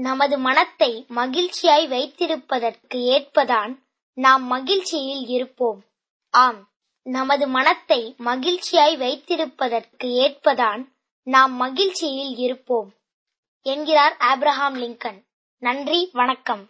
நமது மனத்தை மகிழ்ச்சியாய் வைத்திருப்பதற்கு ஏற்பதான் நாம் மகிழ்ச்சியில் இருப்போம். ஆம் நமது மனத்தை மகிழ்ச்சியாய் வைத்திருப்பதற்கு ஏற்பதான் நாம் மகிழ்ச்சியில் இருப்போம். என்கிறார் ஆப்ரஹாம் லிங்கன். நன்றி வணக்கம்.